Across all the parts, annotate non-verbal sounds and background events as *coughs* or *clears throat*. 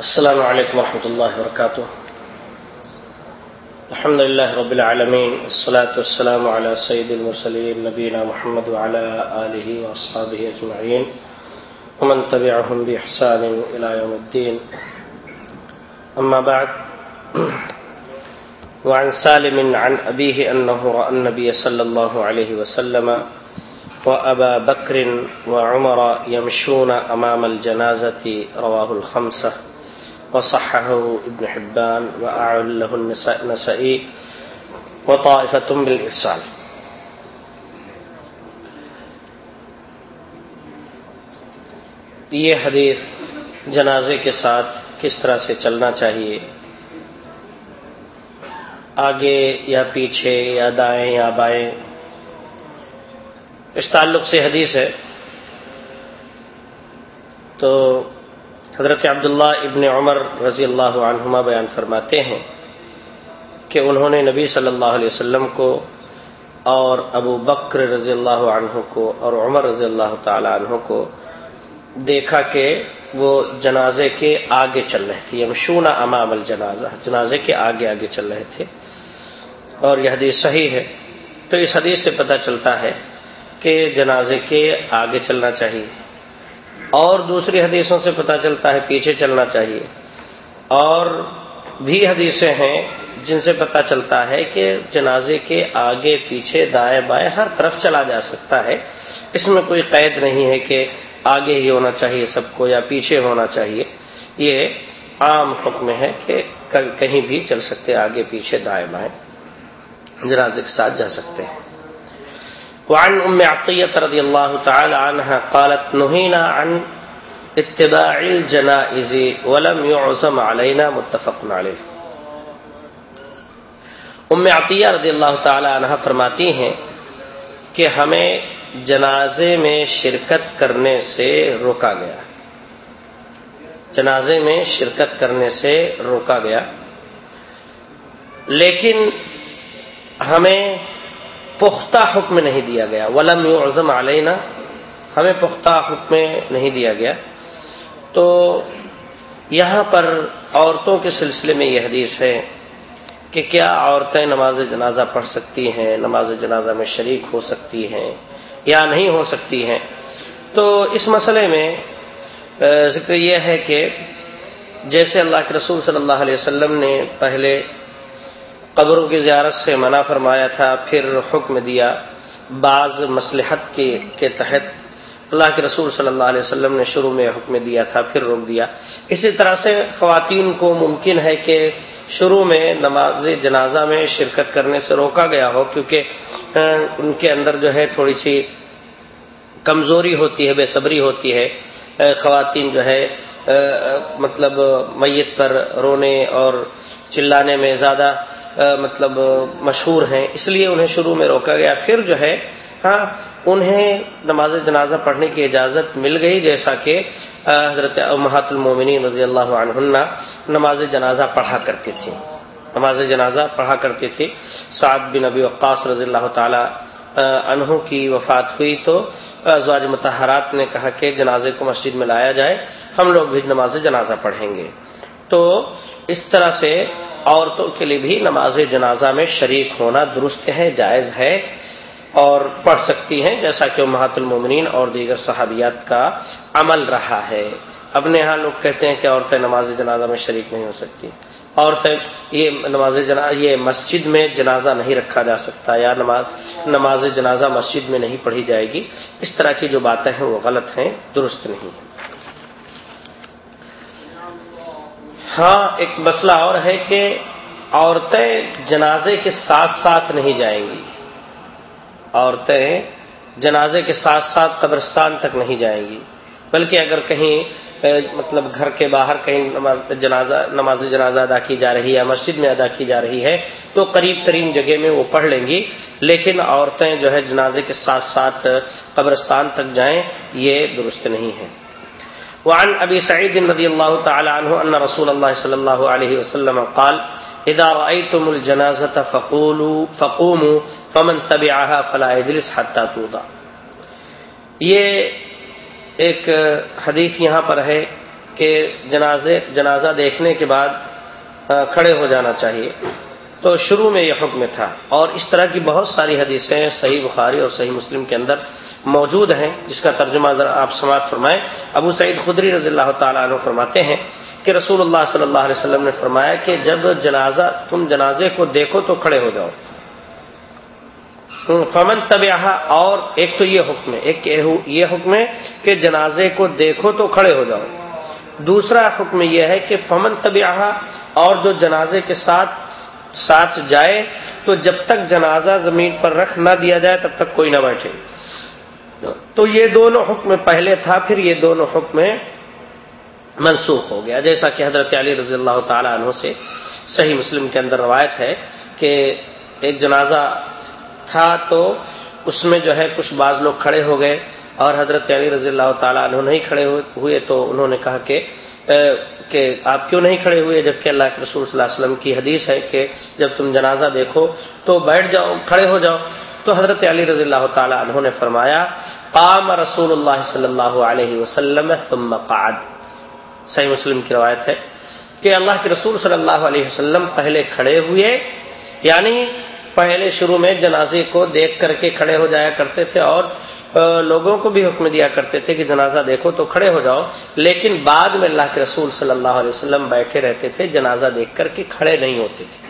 السلام عليكم ورحمة الله وبركاته. الحمد لله رب العالمين الصلاة والسلام على سيد المرسلين نبينا محمد وعلى آله وأصحابه أجمعين، ومن تبعهم بإحسان إلى يوم الدين. أما بعد، وعن سالم عن أبيه أنه رأى النبي صلى الله عليه وسلم وأبا بكر وعمر يمشون أمام الجنازة، رواه الخمسة. وصححه ابن حبان وأعل له النسائي وطائفة بالإرسال. یہ حدیث جنازے کے ساتھ کس طرح سے چلنا چاہیے؟ آگے یا پیچھے یا دائیں یا بائیں؟ اس تعلق سے حدیث ہے۔ تو حضرت عبداللہ ابن عمر رضی اللہ عنہما بیان فرماتے ہیں کہ انہوں نے نبی صلی اللہ علیہ وسلم کو اور ابو بکر رضی اللہ عنہ کو اور عمر رضی اللہ تعالی عنہ کو دیکھا کہ وہ جنازے کے آگے چل رہے تھے یمشون امام الجنازہ، جنازے کے آگے آگے چل رہے تھے۔ اور یہ حدیث صحیح ہے۔ تو اس حدیث سے پتہ چلتا ہے کہ جنازے کے آگے چلنا چاہیے۔ اور دوسری حدیثوں سے پتہ چلتا ہے پیچھے چلنا چاہیے۔ اور بھی حدیثیں ہیں جن سے پتہ چلتا ہے کہ جنازے کے آگے، پیچھے، دائیں بائیں ہر طرف چلا جا سکتا ہے۔ اس میں کوئی قید نہیں ہے کہ آگے ہی ہونا چاہیے سب کو یا پیچھے ہونا چاہیے۔ یہ عام حکم ہے کہ کہیں بھی چل سکتے آگے، پیچھے، دائیں بائیں، جنازے کے ساتھ جا سکتے ہیں۔ وعن ام عطیہ رضی اللہ تعالی عنہ قالت نہینا عن اتباع الجنائز ولم يعزم علينا متفق علیہ ام عطیہ رضی اللہ تعالی عنہ فرماتی ہیں کہ ہمیں جنازے میں شرکت کرنے سے روکا گیا۔ جنازے میں شرکت کرنے سے روکا گیا۔ لیکن ہمیں پختہ حکم نہیں دیا گیا۔ ولم اعظم علینا ہمیں پختہ حکم نہیں دیا گیا۔ تو یہاں پر عورتوں کے سلسلے میں یہ حدیث ہے کہ کیا عورتیں نماز جنازہ پڑھ سکتی ہیں، نماز جنازہ میں شریک ہو سکتی ہیں یا نہیں ہو سکتی ہیں۔ تو اس مسئلے میں ذکر یہ ہے کہ جیسے اللہ کے رسول صلی اللہ علیہ وسلم نے پہلے قبروں کی زیارت سے منع فرمایا تھا، پھر حکم دیا بعض مسلحت کے کے تحت۔ اللہ کے رسول صلی اللہ علیہ وسلم نے شروع میں حکم دیا تھا، پھر روک دیا۔ اسی طرح سے خواتین کو ممکن ہے کہ شروع میں نماز جنازہ میں شرکت کرنے سے روکا گیا ہو، کیونکہ ان کے اندر جو ہے تھوڑی سی کمزوری ہوتی ہے، بے صبری ہوتی ہے۔ خواتین جو ہے مطلب میت پر رونے اور چلانے میں زیادہ مطلب مشہور ہیں، اس لیے انہیں شروع میں روکا گیا۔ پھر جو ہے ہاں انہیں نماز جنازہ پڑھنے کی اجازت مل گئی، جیسا کہ حضرت محت المومنی رضی اللہ عنہ نماز جنازہ پڑھا کرتی تھی نماز جنازہ پڑھا کرتی تھی سعد بن نبی وقاص رضی اللہ تعالی انہوں کی وفات ہوئی تو ازواج متحرات نے کہا کہ جنازے کو مسجد میں لایا جائے، ہم لوگ بھی نماز جنازہ پڑھیں گے۔ تو اس طرح سے عورتوں کے لیے بھی نماز جنازہ میں شریک ہونا درست ہے، جائز ہے اور پڑھ سکتی ہیں، جیسا کہ محت المومنین اور دیگر صحابیات کا عمل رہا ہے۔ اپنے یہاں لوگ کہتے ہیں کہ عورتیں نماز جنازہ میں شریک نہیں ہو سکتی۔ عورتیں یہ نماز جنازہ یہ مسجد میں جنازہ نہیں رکھا جا سکتا یا نماز نماز جنازہ مسجد میں نہیں پڑھی جائے گی۔ اس طرح کی جو باتیں ہیں وہ غلط ہیں، درست نہیں ہیں۔ ہاں ایک مسئلہ اور ہے کہ عورتیں جنازے کے ساتھ ساتھ نہیں جائیں گی۔ عورتیں جنازے کے ساتھ ساتھ قبرستان تک نہیں جائیں گی۔ بلکہ اگر کہیں مطلب گھر کے باہر کہیں نماز، جنازہ نماز جنازہ ادا کی جا رہی ہے مسجد میں ادا کی جا رہی ہے، تو قریب ترین جگہ میں وہ پڑھ لیں گی۔ لیکن عورتیں جو ہے جنازے کے ساتھ ساتھ قبرستان تک جائیں، یہ درست نہیں ہے۔ وعن ابي سعيد رضي الله تعالى عنه ان رسول الله صلى الله عليه وسلم قال اذا رايتم الجنازه فقولوا، فقوموا، فمن تبعها فلا يجلس حتى توضع. یہ ایک حدیث یہاں پر ہے کہ جنازے، جنازہ دیکھنے کے بعد کھڑے ہو جانا چاہیے۔ تو شروع میں یہ حکم تھا۔ اور اس طرح کی بہت ساری حدیثیں صحیح بخاری اور صحیح مسلم کے اندر۔ موجود ہیں، جس کا ترجمہ اگر آپ سماعت فرمائیں، ابو سعید خدری رضی اللہ تعالیٰ عنہ فرماتے ہیں کہ رسول اللہ صلی اللہ علیہ وسلم نے فرمایا کہ جب جنازہ، تم جنازے کو دیکھو تو کھڑے ہو جاؤ۔ فمن طب اور ایک تو یہ حکم ہے، ایک یہ حکم ہے کہ جنازے کو دیکھو تو کھڑے ہو جاؤ۔ دوسرا حکم یہ ہے کہ فمن طب اور جو جنازے کے ساتھ ساتھ جائے، تو جب تک جنازہ زمین پر رکھ نہ دیا جائے، تب تک کوئی نہ بیٹھے۔ تو یہ دونوں حکم پہلے تھا، پھر یہ دونوں حکم منسوخ ہو گیا۔ جیسا کہ حضرت علی رضی اللہ تعالی عنہ سے صحیح مسلم کے اندر روایت ہے کہ ایک جنازہ تھا تو اس میں جو ہے کچھ بعض لوگ کھڑے ہو گئے اور حضرت علی رضی اللہ تعالیٰ عنہ نہیں کھڑے ہوئے تو انہوں نے کہا کہ کہ آپ کیوں نہیں کھڑے ہوئے؟ جبکہ اللہ کے رسول صلی اللہ علیہ وسلم کی حدیث ہے کہ جب تم جنازہ دیکھو تو بیٹھ جاؤ، کھڑے ہو جاؤ۔ تو حضرت علی رضی اللہ تعالیٰ عنہ نے فرمایا، قام رسول اللہ صلی اللہ علیہ وسلم ثم قعد۔ صحیح مسلم کی روایت ہے کہ اللہ کے رسول صلی اللہ علیہ وسلم پہلے کھڑے ہوئے یعنی پہلے شروع میں جنازے کو دیکھ کر کے کھڑے ہو جایا کرتے تھے اور لوگوں کو بھی حکم دیا کرتے تھے کہ جنازہ دیکھو تو کھڑے ہو جاؤ۔ لیکن بعد میں اللہ کے رسول صلی اللہ علیہ وسلم بیٹھے رہتے تھے، جنازہ دیکھ کر کے کھڑے نہیں ہوتے تھے۔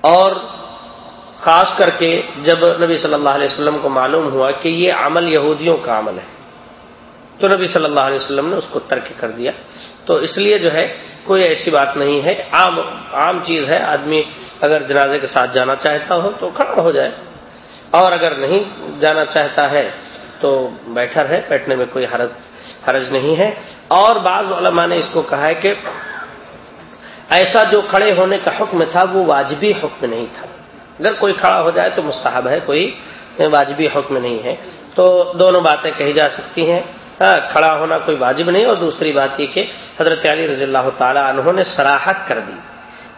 اور خاص کر کے جب نبی صلی اللہ علیہ وسلم کو معلوم ہوا کہ یہ عمل یہودیوں کا عمل ہے، تو نبی صلی اللہ علیہ وسلم نے اس کو ترک کر دیا۔ تو اس لیے جو ہے، کوئی ایسی بات نہیں ہے۔ عام عام چیز ہے، آدمی اگر جنازے کے ساتھ جانا چاہتا ہو تو کھڑا ہو جائے۔ اور اگر نہیں جانا چاہتا ہے تو بیٹھا رہے بیٹھنے میں کوئی حرج حرج نہیں ہے۔ اور بعض علماء نے اس کو کہا ہے کہ ایسا جو کھڑے ہونے کا حکم تھا، وہ واجبی حکم نہیں تھا۔ اگر کوئی کھڑا ہو جائے تو مستحب ہے، کوئی واجبی حکم نہیں ہے۔ تو دونوں باتیں کہی جا سکتی ہیں۔ ہاں، کھڑا ہونا کوئی واجب نہیں، اور دوسری بات یہ کہ حضرت علی رضی اللہ تعالی انہوں نے سراہت کر دی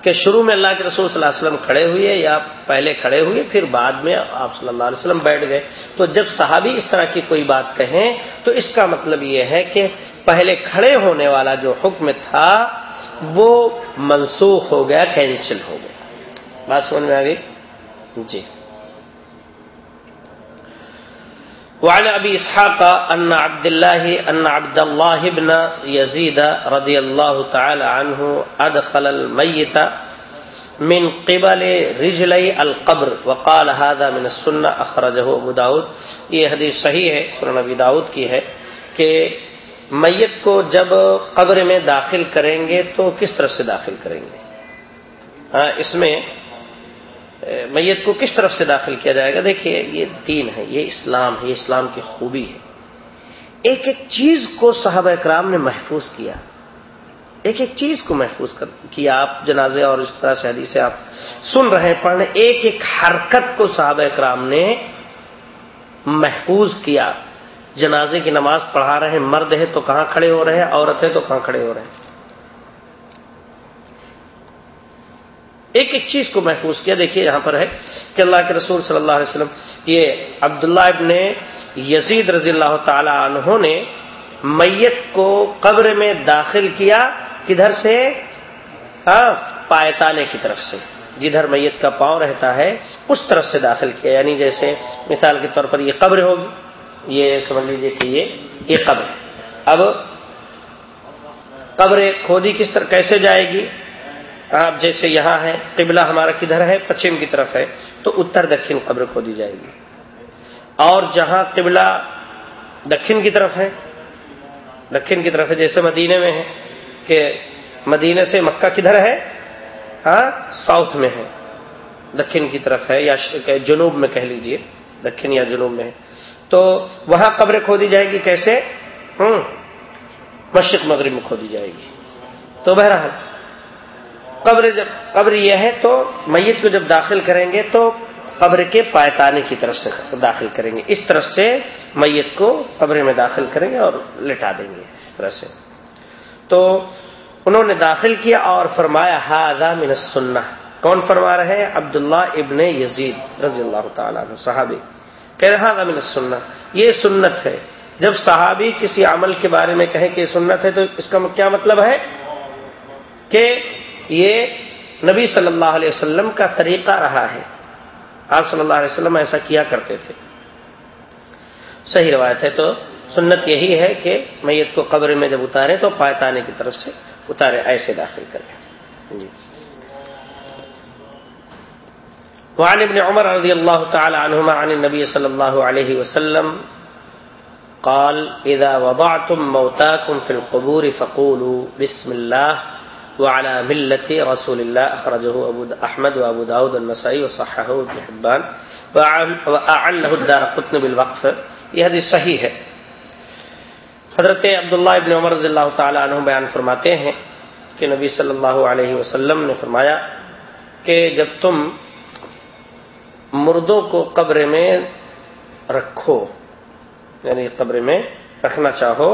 کہ شروع میں اللہ کے رسول صلی اللہ علیہ وسلم کھڑے ہوئے یا پہلے کھڑے ہوئے، پھر بعد میں آپ صلی اللہ علیہ وسلم بیٹھ گئے۔ تو جب صحابی اس طرح کی کوئی بات کہیں، تو اس کا مطلب یہ ہے کہ پہلے کھڑے ہونے والا جو حکم تھا، وہ منسوخ ہو گیا، کینسل ہو گیا۔ بات سمجھ میں آ گئی؟ جی۔ وعن ابي اسحاق ان عبد الله ان عبد الله بن يزيد رضي الله تعالى عنه ادخل الميت من قبل رجلي القبر وقال هذا من السنه اخرجه ابو داود۔ یہ حدیث صحیح ہے، سنن ابی داؤد کی ہے کہ میت کو جب قبر میں داخل کریں گے تو کس طرف سے داخل کریں گے؟ ہاں اس میں میت کو کس طرف سے داخل کیا جائے گا؟ دیکھیے، یہ دین ہے، یہ اسلام ہے، یہ اسلام کی خوبی ہے۔ ایک ایک چیز کو صحابہ اکرام نے محفوظ کیا۔ ایک ایک چیز کو محفوظ کیا۔ آپ جنازے اور اس طرح سے حدیث آپ سن رہے ہیں پڑھنے ایک ایک حرکت کو صحابہ اکرام نے محفوظ کیا۔ جنازے کی نماز پڑھا رہے ہیں، مرد ہے تو کہاں کھڑے ہو رہے ہیں، عورت ہے تو کہاں کھڑے ہو رہے ہیں؟ ایک ایک چیز کو محفوظ کیا۔ دیکھیے یہاں پر ہے کہ اللہ کے رسول صلی اللہ علیہ وسلم، یہ عبداللہ ابن یزید رضی اللہ تعالی عنہ نے میت کو قبر میں داخل کیا کدھر سے؟ ہاں پائتانے کی طرف سے۔ جدھر میت کا پاؤں رہتا ہے، اس طرف سے داخل کیا۔ یعنی جیسے مثال کے طور پر یہ قبر ہوگی، یہ سمجھ لیجیے کہ یہ یہ قبر۔ اب قبر کھودی کس طرح، کیسے جائے گی؟ آپ جیسے یہاں ہے قبلہ ہمارا کدھر ہے؟ پچھم کی طرف ہے۔ تو اتر دکن قبر کھو دی جائے گی۔ اور جہاں قبلہ دکن کی طرف ہے دکن کی طرف ہے، جیسے مدینے میں ہے کہ مدینے سے مکہ کدھر ہے؟ ہاں ساؤتھ میں ہے۔ دکن کی طرف ہے، یا جنوب میں کہہ لیجیے۔ دکن یا جنوب میں ہے۔ تو وہاں قبر کھو دی جائے گی کیسے؟ ہوں، مشرق مغرب میں کھو دی جائے گی۔ تو بہرحال قبر جب قبر یہ ہے تو میت کو جب داخل کریں گے تو قبر کے پائتانے کی طرف سے داخل کریں گے۔ اس طرف سے میت کو قبر میں داخل کریں گے اور لٹا دیں گے اس طرح سے۔ تو انہوں نے داخل کیا اور فرمایا ہاضا من سننا کون فرما رہے ہیں؟ عبداللہ ابن یزید رضی اللہ تعالیٰ عنہ، صحابی۔ کہہ رہے ہاضا من سننا یہ سنت ہے۔ جب صحابی کسی عمل کے بارے میں کہیں کہ سنت ہے تو اس کا کیا مطلب ہے؟ کہ یہ نبی صلی اللہ علیہ وسلم کا طریقہ رہا ہے۔ آپ صلی اللہ علیہ وسلم ایسا کیا کرتے تھے۔ صحیح روایت ہے تو سنت یہی ہے کہ میت کو قبر میں جب اتارے تو پائتانے کی طرف سے اتارے ایسے داخل کریں۔ جی۔ وعن ابن عمر رضی اللہ تعالی عنہما عن النبی صلی اللہ علیہ وسلم قال اذا وضعتم موتاكم في القبور فقولوا بسم الله وعلى ملة رسول الله اخرجه ابو احمد وابو داود النسائي وصححه ابن حبان واعله الدار قطن بالوقف. یہ حدیث صحیح ہے. حضرت عبداللہ ابن عمر رضی اللہ تعالی عنہ بیان فرماتے ہیں کہ نبی صلی اللہ علیہ وسلم نے فرمایا کہ جب تم مردوں کو قبر میں رکھو یعنی قبر میں رکھنا چاہو،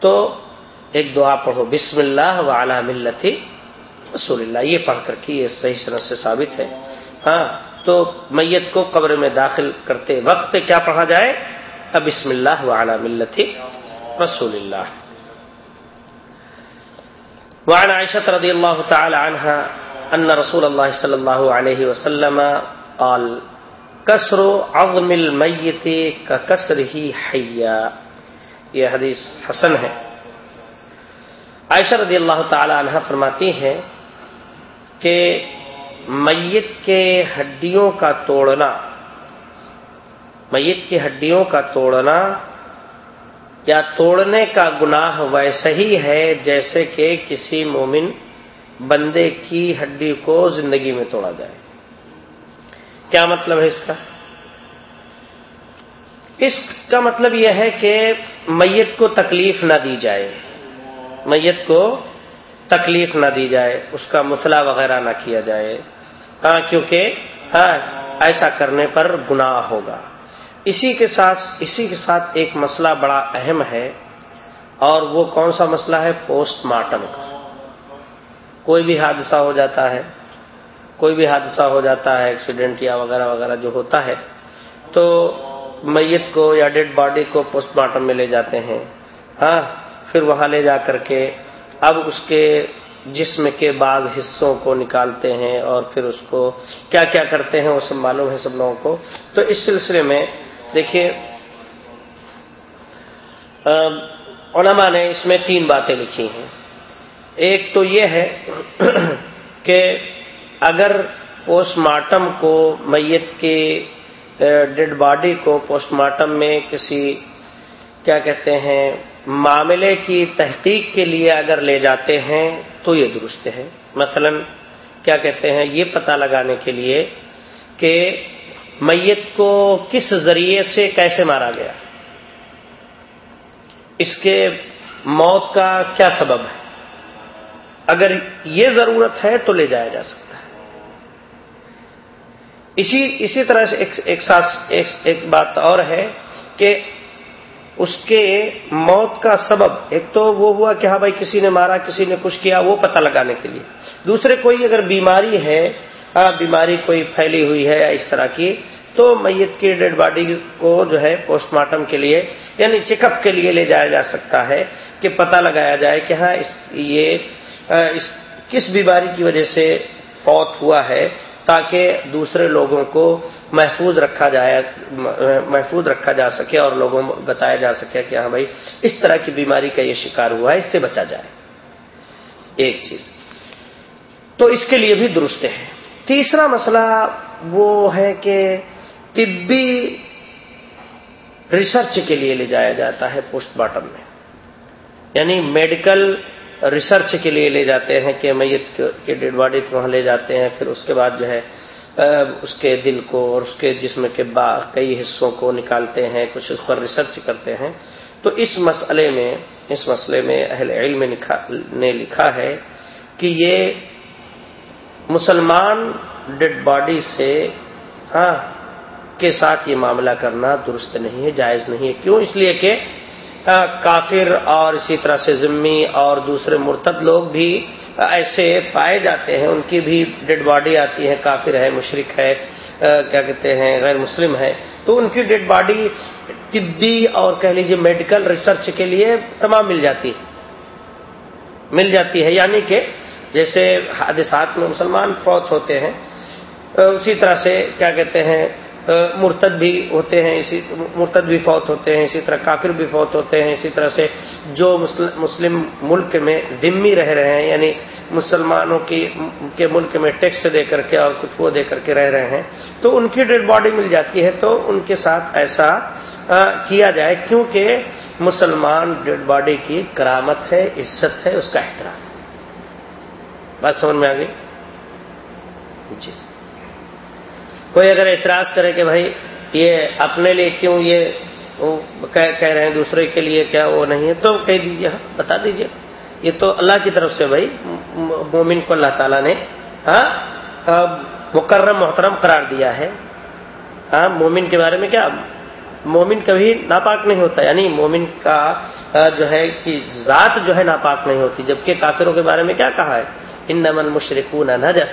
تو ایک دعا پڑھو، بسم اللہ و ملتی رسول اللہ۔ یہ پڑھ کر کے یہ صحیح صنعت سے ثابت ہے۔ ہاں تو میت کو قبر میں داخل کرتے وقت کیا پڑھا جائے؟ اب بسم اللہ و ملتی رسول اللہ۔ وعن عائشة رضي الله تعالى عنها أن رسول الله صلى الله عليه وسلم قال كسر عظم الميت ككسره حيا یہ حدیث حسن ہے۔ عائشہ رضی اللہ تعالی عنہ فرماتی ہیں کہ میت کے ہڈیوں کا توڑنا، میت کی ہڈیوں کا توڑنا یا توڑنے کا گناہ ویسا ہی ہے جیسے کہ کسی مومن بندے کی ہڈی کو زندگی میں توڑا جائے۔ کیا مطلب ہے اس کا؟ اس کا مطلب یہ ہے کہ میت کو تکلیف نہ دی جائے۔ میت کو تکلیف نہ دی جائے، اس کا مسئلہ وغیرہ نہ کیا جائے۔ ہاں کیونکہ ہاں ایسا کرنے پر گناہ ہوگا۔ اسی کے ساتھ، اسی کے ساتھ ایک مسئلہ بڑا اہم ہے، اور وہ کون سا مسئلہ ہے؟ پوسٹ مارٹم کا۔ کوئی بھی حادثہ ہو جاتا ہے، کوئی بھی حادثہ ہو جاتا ہے، ایکسیڈنٹ یا وغیرہ وغیرہ جو ہوتا ہے، تو میت کو یا ڈیڈ باڈی کو پوسٹ مارٹم میں لے جاتے ہیں۔ ہاں پھر وہاں لے جا کر کے اب اس کے جسم کے بعض حصوں کو نکالتے ہیں اور پھر اس کو کیا کیا کرتے ہیں وہ سب معلوم ہے سب لوگوں کو۔ تو اس سلسلے میں دیکھیے علماء نے اس میں تین باتیں لکھی ہیں۔ ایک تو یہ ہے کہ اگر پوسٹ مارٹم کو میت کے ڈیڈ باڈی کو پوسٹ مارٹم میں کسی، کیا کہتے ہیں معاملے کی تحقیق کے لیے اگر لے جاتے ہیں تو یہ درست ہے۔ مثلا کیا کہتے ہیں؟ یہ پتہ لگانے کے لیے کہ میت کو کس ذریعے سے کیسے مارا گیا؟ اس کے موت کا کیا سبب ہے؟ اگر یہ ضرورت ہے تو لے جایا جا سکتا ہے۔ اسی اسی طرح سے ایک ایک, ایک, ایک بات اور ہے کہ اس کے موت کا سبب، ایک تو وہ ہوا کہ ہاں بھائی کسی نے مارا، کسی نے کچھ کیا، وہ پتہ لگانے کے لیے۔ دوسرے کوئی اگر بیماری ہے بیماری کوئی پھیلی ہوئی ہے یا اس طرح کی، تو میت کی ڈیڈ باڈی کو جو ہے پوسٹ مارٹم کے لیے یعنی چیک اپ کے لیے لے جایا جا سکتا ہے کہ پتہ لگایا جائے کہ ہاں اس، یہ اس، کس بیماری کی وجہ سے فوت ہوا ہے۔ تاکہ دوسرے لوگوں کو محفوظ رکھا جائے، محفوظ رکھا جا سکے اور لوگوں بتایا جا سکے کہ ہاں بھائی، اس طرح کی بیماری کا یہ شکار ہوا ہے، اس سے بچا جائے۔ ایک چیز۔ تو اس کے لیے بھی درست ہے۔ تیسرا مسئلہ وہ ہے کہ طبی ریسرچ کے لیے لے جایا جاتا ہے پوسٹ مارٹم میں۔ یعنی میڈیکل ریسرچ کے لیے لے جاتے ہیں کہ میت کے ڈیڈ باڈی کو وہاں لے جاتے ہیں، پھر اس کے بعد جو ہے اس کے دل کو اور اس کے جسم کے با کئی حصوں کو نکالتے ہیں، کچھ اس پر ریسرچ کرتے ہیں۔ تو اس مسئلے میں، اس مسئلے میں اہل علم نے لکھا ہے کہ یہ مسلمان ڈیڈ باڈی سے ہاں کے ساتھ یہ معاملہ کرنا درست نہیں ہے، جائز نہیں ہے۔ کیوں؟ اس لیے کہ کافر اور اسی طرح سے ذمی اور دوسرے مرتد لوگ بھی ایسے پائے جاتے ہیں، ان کی بھی ڈیڈ باڈی آتی ہے، کافر ہے مشرق ہے کیا کہتے ہیں، غیر مسلم ہے۔ تو ان کی ڈیڈ باڈی طبی اور کہہ لیجیے میڈیکل ریسرچ کے لیے تمام مل جاتی ہے۔ مل جاتی ہے یعنی کہ جیسے حادثات میں مسلمان فوت ہوتے ہیں اسی طرح سے کیا کہتے ہیں مرتد بھی ہوتے ہیں، اسی مرتد بھی فوت ہوتے ہیں، اسی طرح کافر بھی فوت ہوتے ہیں، اسی طرح سے جو مسلم ملک میں دمی رہ رہے ہیں یعنی مسلمانوں کی، کے ملک میں ٹیکس دے کر کے اور کچھ وہ دے کر کے رہ رہے ہیں، تو ان کی ڈیڈ باڈی مل جاتی ہے، تو ان کے ساتھ ایسا کیا جائے، کیونکہ مسلمان ڈیڈ باڈی کی کرامت ہے، عزت ہے، اس کا احترام۔ بات سمجھ میں آ گئی؟ جی۔ کوئی اگر اعتراض کرے کہ بھائی یہ اپنے لیے کیوں یہ کہہ رہے ہیں دوسرے کے لیے کیا وہ نہیں ہے، تو کہہ دیجیے ہاں، بتا دیجیے یہ تو اللہ کی طرف سے بھائی مومن کو اللہ تعالیٰ نے ہاں مکرم، محترم قرار دیا ہے۔ ہاں مومن کے بارے میں کیا؟ مومن کبھی ناپاک نہیں ہوتا یعنی مومن کا جو ہے کہ ذات جو ہے ناپاک نہیں ہوتی، جبکہ کافروں کے بارے میں کیا کہا ہے؟ ان نمن مشرقون نجس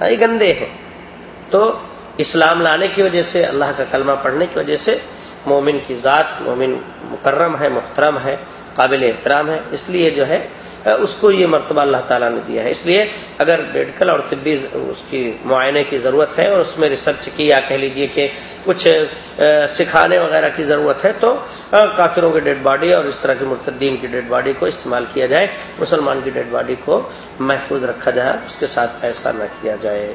ہاں، یہ گندے ہیں۔ تو اسلام لانے کی وجہ سے، اللہ کا کلمہ پڑھنے کی وجہ سے مومن کی ذات، مومن مکرم ہے، محترم ہے، قابل احترام ہے، اس لیے جو ہے، اس کو یہ مرتبہ اللہ تعالیٰ نے دیا ہے۔ اس لیے اگر میڈیکل اور طبی اس کی معائنے کی ضرورت ہے اور اس میں ریسرچ کی یا کہہ لیجیے کہ کچھ سکھانے وغیرہ کی ضرورت ہے تو کافروں کی ڈیڈ باڈی اور اس طرح کی مرتدین کی ڈیڈ باڈی کو استعمال کیا جائے، مسلمان کی ڈیڈ باڈی کو محفوظ رکھا جائے، اس کے ساتھ ایسا نہ کیا جائے۔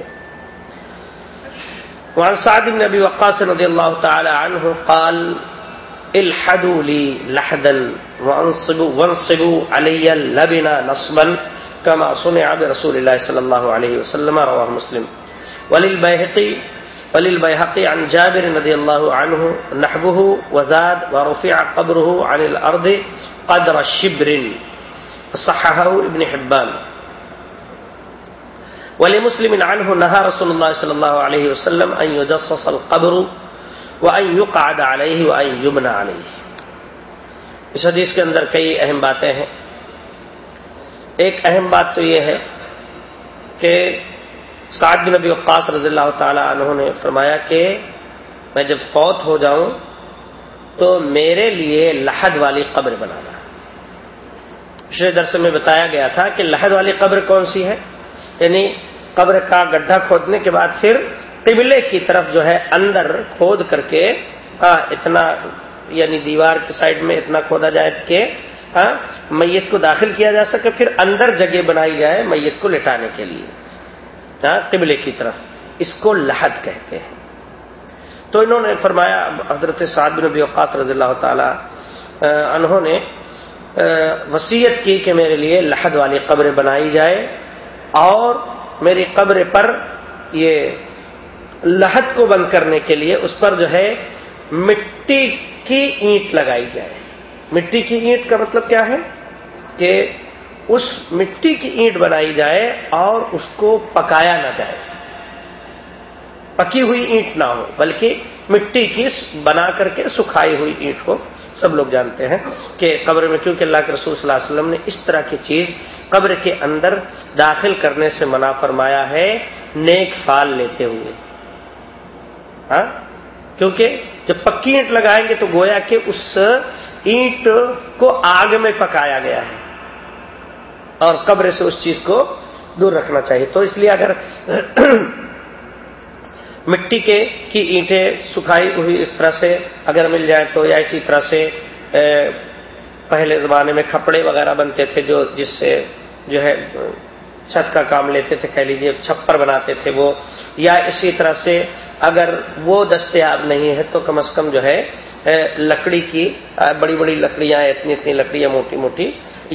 وعن سعد بن ابي وقاص رضي الله تعالى عنه قال الحدوا لي لحدا وانصبوا وانصبوا علي اللبن نصبا كما صنع برسول الله صلى الله عليه وسلم، رواه مسلم. وللبيهقي وللبيهقي عن جابر رضي الله عنه نحبه وزاد ورفع قبره عن الأرض قدر الشبر صححه ابن حبان. ولی مسلم عنہ نہا رسول اللہ صلی اللہ علیہ وسلم ان يجصص القبر وان يقعد علیہ وان يبنى علیہ اس حدیث کے اندر کئی اہم باتیں ہیں۔ ایک اہم بات تو یہ ہے کہ سعد بن نبی وقاص رضی اللہ تعالی عنہ نے فرمایا کہ میں جب فوت ہو جاؤں تو میرے لیے لحد والی قبر بنانا پچھلے درس میں بتایا گیا تھا کہ لحد والی قبر کون سی ہے؟ یعنی قبر کا گڈھا کھودنے کے بعد پھر قبلے کی طرف جو ہے اندر کھود کر کے اتنا یعنی دیوار کی سائڈ میں اتنا کھودا جائے کہ میت کو داخل کیا جا سکے، پھر اندر جگہ بنائی جائے میت کو لٹانے کے لیے قبلے کی طرف۔ اس کو لحد کہتے ہیں۔ تو انہوں نے فرمایا، حضرت سعد بن نبی وقاص رضی اللہ تعالی انہوں نے وسیعت کی کہ میرے لیے لحد والی قبریں بنائی جائے اور میری قبر پر یہ لہت کو بند کرنے کے لیے اس پر جو ہے مٹی کی اینٹ لگائی جائے۔ مٹی کی اینٹ کا مطلب کیا ہے؟ کہ اس مٹی کی اینٹ بنائی جائے اور اس کو پکایا نہ جائے۔ پکی ہوئی اینٹ نہ ہو، بلکہ مٹی کی بنا کر کے سکھائی ہوئی اینٹ ہو۔ سب لوگ جانتے ہیں کہ قبر میں کیونکہ اللہ کے رسول صلی اللہ علیہ وسلم نے اس طرح کی چیز قبر کے اندر داخل کرنے سے منع فرمایا ہے، نیک فال لیتے ہوئے۔ ہاں؟ کیونکہ جب پکی اینٹ لگائیں گے تو گویا کہ اس اینٹ کو آگ میں پکایا گیا ہے۔ اور قبر سے اس چیز کو دور رکھنا چاہیے۔ تو اس لیے اگر مٹی کے کی اینٹیں سکھائی ہوئی اس طرح سے اگر مل جائے تو یا اسی طرح سے پہلے زمانے میں کپڑے وغیرہ بنتے تھے جو جس سے جو ہے، چھت کا کام لیتے تھے، کہہ لیجیے چھپر بناتے تھے وہ، یا اسی طرح سے اگر وہ دستیاب نہیں ہے تو کم از کم جو ہے لکڑی کی بڑی بڑی لکڑیاں، اتنی اتنی لکڑیاں، موٹی موٹی،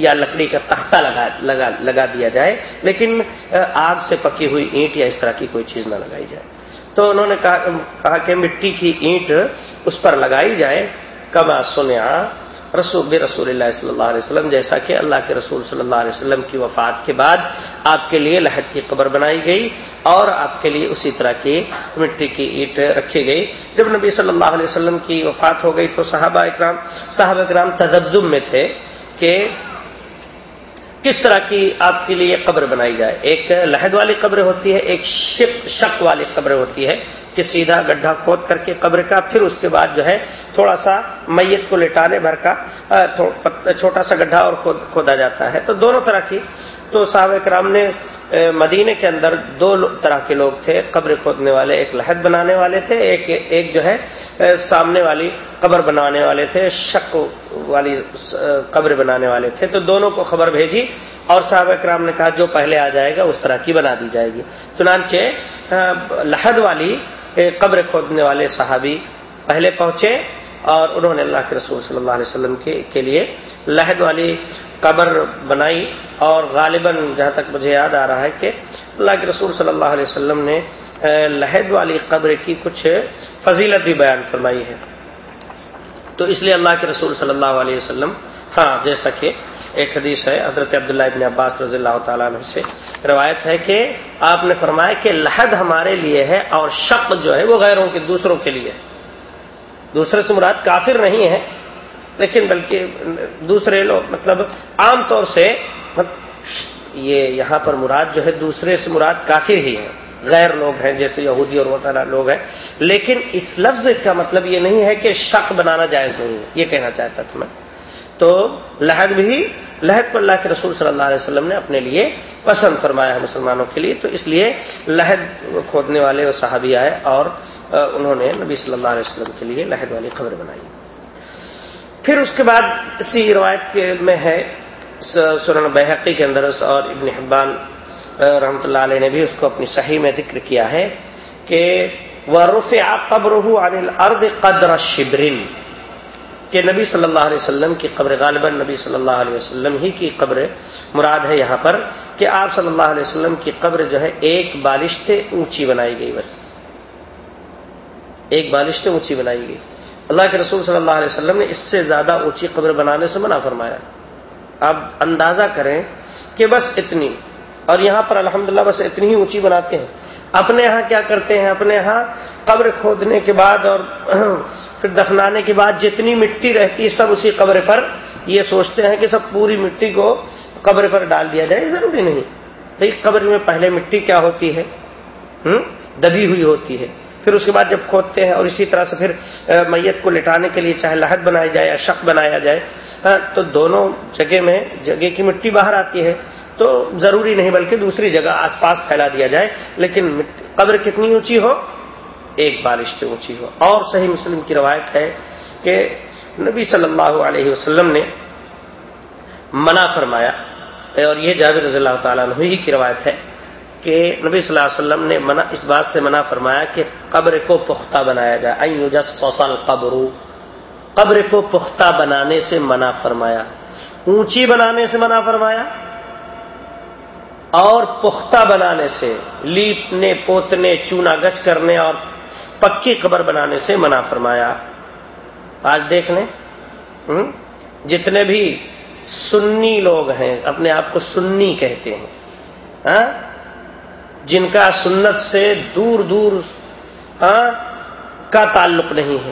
یا لکڑی کا تختہ لگا لگا لگا دیا جائے، لیکن آگ سے پکی ہوئی اینٹ یا اس طرح کی کوئی چیز نہ لگائی جائے۔ تو انہوں نے کہا کہ مٹی کی اینٹ اس پر لگائی جائے، کما سنیا رسول رسول اللہ صلی اللہ علیہ وسلم، جیسا کہ اللہ کے رسول صلی اللہ علیہ وسلم کی وفات کے بعد آپ کے لیے لہٹ کی قبر بنائی گئی اور آپ کے لیے اسی طرح کی مٹی کی اینٹ رکھی گئی۔ جب نبی صلی اللہ علیہ وسلم کی وفات ہو گئی تو صحابہ اکرام صاحب اکرام تدبزم میں تھے کہ کس طرح کی آپ کے لیے قبر بنائی جائے؟ ایک لہد والی قبر ہوتی ہے، ایک شک شک والی قبر ہوتی ہے کہ سیدھا گڈھا کھود کر کے قبر کا، پھر اس کے بعد جو ہے تھوڑا سا میت کو لٹانے، بھر کا چھوٹا سا گڈھا اور کھودا جاتا ہے۔ تو دونوں طرح کی تو صحابہ کرام نے مدینے کے اندر دو طرح کے لوگ تھے، قبر کھودنے والے، ایک لہد بنانے والے تھے، ایک ایک جو ہے سامنے والی قبر بنانے والے تھے، شک والی قبر بنانے والے تھے، تو دونوں کو خبر بھیجی اور صحابہ کرام نے کہا، جو پہلے آ جائے گا، اس طرح کی بنا دی جائے گی۔ چنانچہ لہد والی قبر کھودنے والے صحابی پہلے پہنچے اور انہوں نے اللہ کے رسول صلی اللہ علیہ وسلم کے لیے لہد والی قبر بنائی اور غالباً جہاں تک مجھے یاد آ رہا ہے کہ اللہ کے رسول صلی اللہ علیہ وسلم نے لہد والی قبر کی کچھ فضیلت بھی بیان فرمائی ہے۔ تو اس لیے اللہ کے رسول صلی اللہ علیہ وسلم ہاں جیسا کہ ایک حدیث ہے، حضرت عبداللہ ابن عباس رضی اللہ تعالیٰ عنہ سے روایت ہے کہ آپ نے فرمایا کہ لحد ہمارے لیے ہے اور شق جو ہے وہ غیروں کے، دوسروں کے لیے دوسرے سے مراد کافر نہیں ہے۔ لیکن بلکہ دوسرے لوگ مطلب عام طور سے یہ یہاں پر مراد جو ہے، دوسرے سے مراد کافر ہی ہے غیر لوگ ہیں، جیسے یہودی اور وطالعہ لوگ ہیں۔ لیکن اس لفظ کا مطلب یہ نہیں ہے کہ شک بنانا جائز نہیں ہے۔ یہ کہنا چاہتا تھا میں۔ تو لہد بھی، لہد کو اللہ کے رسول صلی اللہ علیہ وسلم نے اپنے لیے پسند فرمایا ہے مسلمانوں کے لیے۔ تو اس لیے لہد کھودنے والے وہ صحابی آئے اور انہوں نے نبی صلی اللہ علیہ وسلم کے لیے لہد والی خبر بنائی۔ پھر اس کے بعد اسی روایت کے میں ہے سورن بحقی کے اندر اور ابن حبان رحمۃ اللہ علیہ نے بھی اس کو اپنی صحیح میں ذکر کیا ہے کہ وہ رف قبر ارد قدر شبرن کہ نبی صلی اللہ علیہ وسلم کی قبر، غالباً نبی صلی اللہ علیہ وسلم ہی کی قبر مراد ہے یہاں پر کہ آپ صلی اللہ علیہ وسلم کی قبر جو ہے ایک بالشت اونچی بنائی گئی، بس۔ ایک بالشت اونچی بنائی گئی۔ اللہ کے رسول صلی اللہ علیہ وسلم نے اس سے زیادہ اونچی قبر بنانے سے منع فرمایا۔ آپ اندازہ کریں کہ بس اتنی۔ اور یہاں پر الحمدللہ بس اتنی ہی اونچی بناتے ہیں۔ اپنے یہاں کیا کرتے ہیں؟ اپنے یہاں قبر کھودنے کے بعد اور *clears throat* پھر دفنانے کے بعد جتنی مٹی رہتی ہے سب اسی قبر پر یہ سوچتے ہیں کہ سب پوری مٹی کو قبر پر ڈال دیا جائے۔ ضروری نہیں۔ بھائی، قبر میں پہلے مٹی کیا ہوتی ہے؟ دبی ہوئی ہوتی ہے۔ پھر اس کے بعد جب کھودتے ہیں اور اسی طرح سے پھر میت کو لٹانے کے لیے چاہے لہد بنایا جائے یا شک بنایا جائے تو دونوں جگہ میں، جگہ کی مٹی باہر آتی ہے، تو ضروری نہیں بلکہ دوسری جگہ آس پاس پھیلا دیا جائے، لیکن قبر کتنی اونچی ہو؟ ایک بارش پہ اونچی ہو۔ اور صحیح مسلم کی روایت ہے کہ نبی صلی اللہ علیہ وسلم نے منع فرمایا، اور یہ جاوید رضی اللہ تعالیٰ ہی کی روایت ہے۔ کہ نبی صلی اللہ علیہ وسلم نے منع اس بات سے منع فرمایا کہ قبر کو پختہ بنایا جائے۔ سوسل قبر قبر کو پختہ بنانے سے منع فرمایا۔ اونچی بنانے سے منع فرمایا۔ اور پختہ بنانے سے، لیپنے، پوتنے، چونا گچ کرنے اور پکی قبر بنانے سے منع فرمایا۔ آج دیکھ لیں۔ جتنے بھی سنی لوگ ہیں، اپنے آپ کو سنی کہتے ہیں۔ ہاں؟ جن کا سنت سے دور دور کا تعلق نہیں ہے۔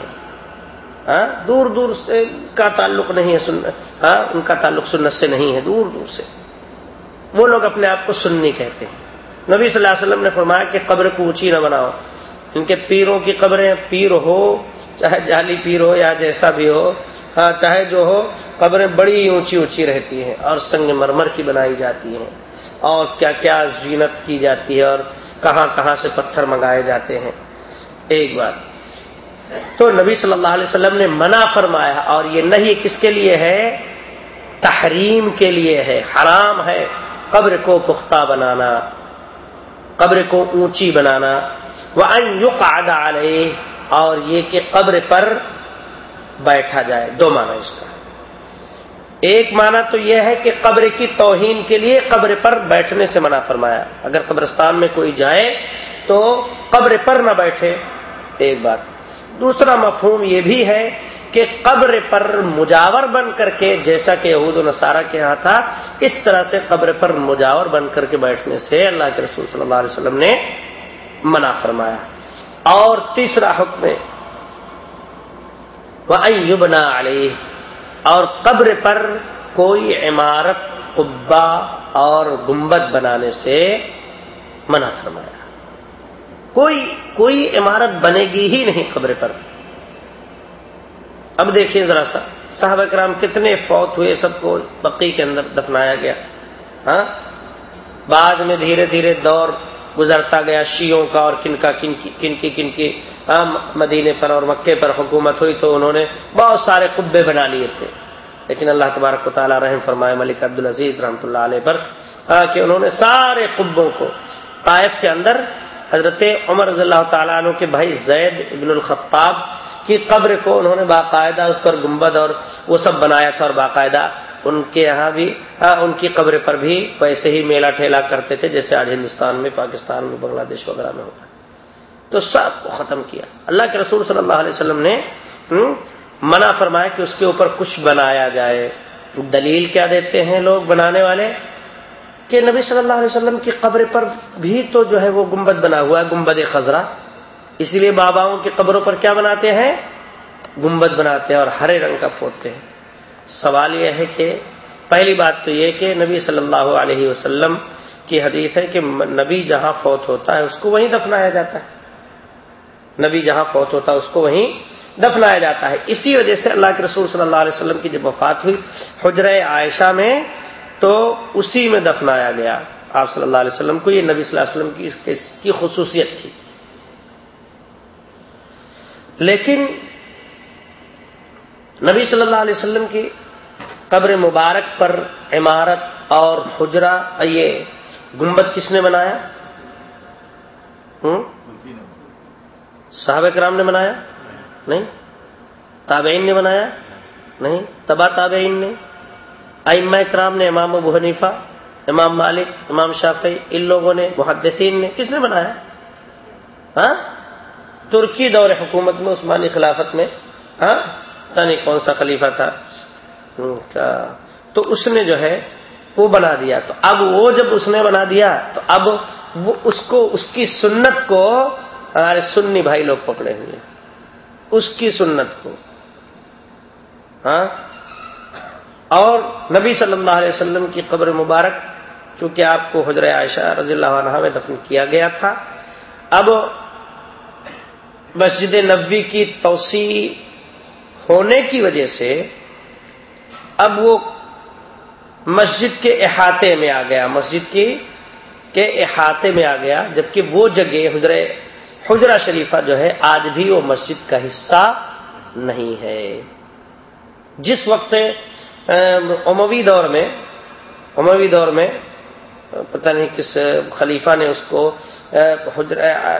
ہاں دور دور سے کا تعلق نہیں ہے سنت۔ ہاں ان کا تعلق سنت سے نہیں ہے، دور دور سے۔ وہ لوگ اپنے آپ کو سننی کہتے ہیں۔ نبی صلی اللہ علیہ وسلم نے فرمایا کہ قبر کو اونچی نہ بناؤ۔ ان کے پیروں کی قبریں پیر ہو، چاہے جعلی پیر ہو یا جیسا بھی ہو ہاں چاہے جو ہو، قبریں بڑی اونچی اونچی رہتی ہیں اور سنگ مرمر کی بنائی جاتی ہیں۔ اور کیا کیا زینت کی جاتی ہے اور کہاں کہاں سے پتھر منگائے جاتے ہیں۔ ایک بات۔ تو نبی صلی اللہ علیہ وسلم نے منع فرمایا اور یہ نہیں کس کے لیے ہے؟ تحریم کے لیے ہے۔ حرام ہے قبر کو پختہ بنانا، قبر کو اونچی بنانا۔ وہ علیہ اور یہ کہ قبر پر بیٹھا جائے۔ دو معنی اس کا۔ ایک معنی تو یہ ہے کہ قبر کی توہین کے لیے قبر پر بیٹھنے سے منع فرمایا۔ اگر قبرستان میں کوئی جائے تو قبر پر نہ بیٹھے۔ ایک بات۔ دوسرا مفہوم یہ بھی ہے کہ قبر پر مجاور بن کر کے جیسا کہ یہود و نصارہ کے یہاں تھا، اس طرح سے قبر پر مجاور بن کر کے بیٹھنے سے اللہ کے رسول صلی اللہ علیہ وسلم نے منع فرمایا۔ اور تیسرا حکم وہ یبنا علیہ اور قبر پر کوئی عمارت، قبا اور گنبد بنانے سے منع فرمایا۔ کوئی کوئی عمارت بنے گی ہی نہیں قبر پر۔ اب دیکھیے ذرا سا صاحب کرام کتنے فوت ہوئے، سب کو بقی کے اندر دفنایا گیا۔ ہاں؟ بعد میں دھیرے دھیرے دور گزرتا گیا شیوں کا اور کن کا، کن کی کن کی کن کی مدینے پر اور مکے پر حکومت ہوئی تو انہوں نے بہت سارے قبے بنا لیے تھے۔ لیکن اللہ تبارک و تعالیٰ رحم فرمائے ملک عبد العزیز رحمۃ اللہ علیہ پر کہ انہوں نے سارے قبوں کو طائف کے اندر حضرت عمر رضی اللہ تعالیٰ عنہ کے بھائی زید ابن الخطاب کی قبر کو انہوں نے باقاعدہ اس پر گنبد اور وہ سب بنایا تھا اور باقاعدہ ان کے یہاں بھی ان کی قبر پر بھی ویسے ہی میلہ ٹھیلا کرتے تھے، جیسے آج ہندوستان میں، پاکستان میں، بنگلہ دیش وغیرہ میں ہوتا ہے۔ تو سب کو ختم کیا۔ اللہ کے رسول صلی اللہ علیہ وسلم نے منع فرمایا کہ اس کے اوپر کچھ بنایا جائے۔ دلیل کیا دیتے ہیں لوگ بنانے والے؟ کہ نبی صلی اللہ علیہ وسلم کی قبر پر بھی تو جو ہے وہ گنبد بنا ہوا ہے، گنبد خزرہ اسی لیے باباؤں کی قبروں پر کیا بناتے ہیں؟ گنبد بناتے ہیں اور ہرے رنگ کا پھوٹتے ہیں۔ سوال یہ ہے کہ پہلی بات تو یہ کہ نبی صلی اللہ علیہ وسلم کی حدیث ہے کہ نبی جہاں فوت ہوتا ہے اس کو وہیں دفنایا جاتا ہے۔ نبی جہاں فوت ہوتا ہے اس کو وہیں دفنایا جاتا ہے۔ اسی وجہ سے اللہ کے رسول صلی اللہ علیہ وسلم کی جب وفات ہوئی حجر عائشہ میں تو اسی میں دفنایا گیا۔ آپ صلی اللہ علیہ وسلم کو یہ نبی صلی اللہ علیہ وسلم کی خصوصیت تھی۔ لیکن نبی صلی اللہ علیہ وسلم کی قبر مبارک پر عمارت اور حجرا یہ گنبد کس نے بنایا؟ صحابہ کرام نے بنایا؟ نہیں. تابعین نے بنایا؟ نہیں. تبا تابعین نے. ائمہ کرام نے، امام ابو حنیفہ، امام مالک، امام شافی ان لوگوں نے، محدثین نے. کس نے بنایا؟ ہاں؟ ترکی دور حکومت میں، عثمانی خلافت میں. ہاں؟ پتا نہیں کون سا خلیفہ تھا۔ تو اس نے جو ہے وہ بنا دیا۔ تو اب وہ جب اس نے بنا دیا، تو اب وہ اس کو، اس کی سنت کو ہمارے سنی بھائی لوگ پکڑے ہوئے اس کی سنت کو۔ ہاں؟ اور نبی صلی اللہ علیہ وسلم کی قبر مبارک، چونکہ آپ کو حضر عائشہ رضی اللہ عنہ میں دفن کیا گیا تھا۔ اب مسجد نبوی کی توسیع ہونے کی وجہ سے اب وہ مسجد کے احاطے میں آ گیا، مسجد کی کے احاطے میں آ گیا، جبکہ وہ جگہ حجر حجرا شریفہ جو ہے، آج بھی وہ مسجد کا حصہ نہیں ہے۔ جس وقت اموی دور میں، اموی دور میں پتہ نہیں کس خلیفہ نے اس کو حجر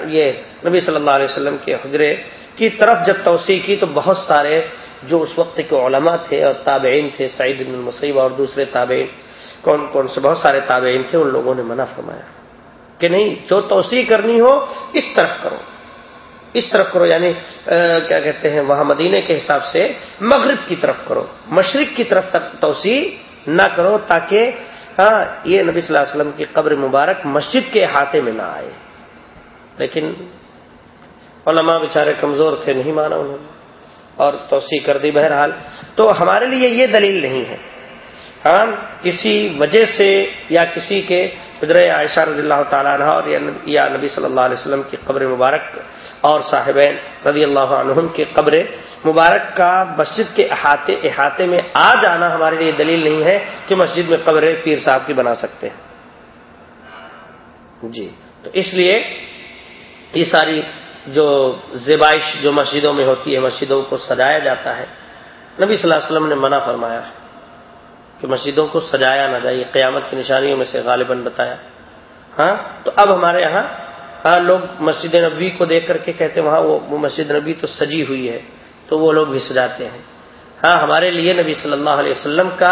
یہ نبی صلی اللہ علیہ وسلم کے حجرے کی طرف جب توسیع کی تو بہت سارے جو اس وقت کے علماء تھے اور تابعین تھے، سعید بن المسیب اور دوسرے تابعین، کون کون سے بہت سارے تابعین تھے، ان لوگوں نے منع فرمایا کہ نہیں، جو توسیع کرنی ہو اس طرف کرو، اس طرف کرو یعنی کیا کہتے ہیں، وہاں مدینے کے حساب سے مغرب کی طرف کرو، مشرق کی طرف تک توسیع نہ کرو تاکہ ہاں یہ نبی صلی اللہ علیہ وسلم کی قبر مبارک مسجد کے احاطے میں نہ آئے۔ لیکن علماء بیچارے کمزور تھے، نہیں مانا انہوں نے۔ اور توسیع کر دی بہرحال۔ تو ہمارے لیے یہ دلیل نہیں ہے۔ ہاں کسی وجہ سے یا کسی کے حضر عائشہ رضی اللہ تعالیٰ عنہ اور یا نبی صلی اللہ علیہ وسلم کی قبر مبارک اور صاحبین رضی اللہ عنہم کی قبر مبارک کا مسجد کے احاطے احاطے میں آ جانا ہمارے لیے دلیل نہیں ہے کہ مسجد میں قبر پیر صاحب کی بنا سکتے ہیں۔ جی تو اس لیے یہ ساری جو زیبائش جو مسجدوں میں ہوتی ہے، مسجدوں کو سجایا جاتا ہے۔ نبی صلی اللہ علیہ وسلم نے منع فرمایا ہے کہ مسجدوں کو سجایا نہ جائے قیامت کی نشانیوں میں سے غالباً بتایا۔ ہاں تو اب ہمارے یہاں ہاں لوگ مسجد نبی کو دیکھ کر کے کہتے ہیں، وہاں وہ مسجد نبی تو سجی ہوئی ہے، تو وہ لوگ بھی سجاتے ہیں۔ ہاں ہمارے لیے نبی صلی اللہ علیہ وسلم کا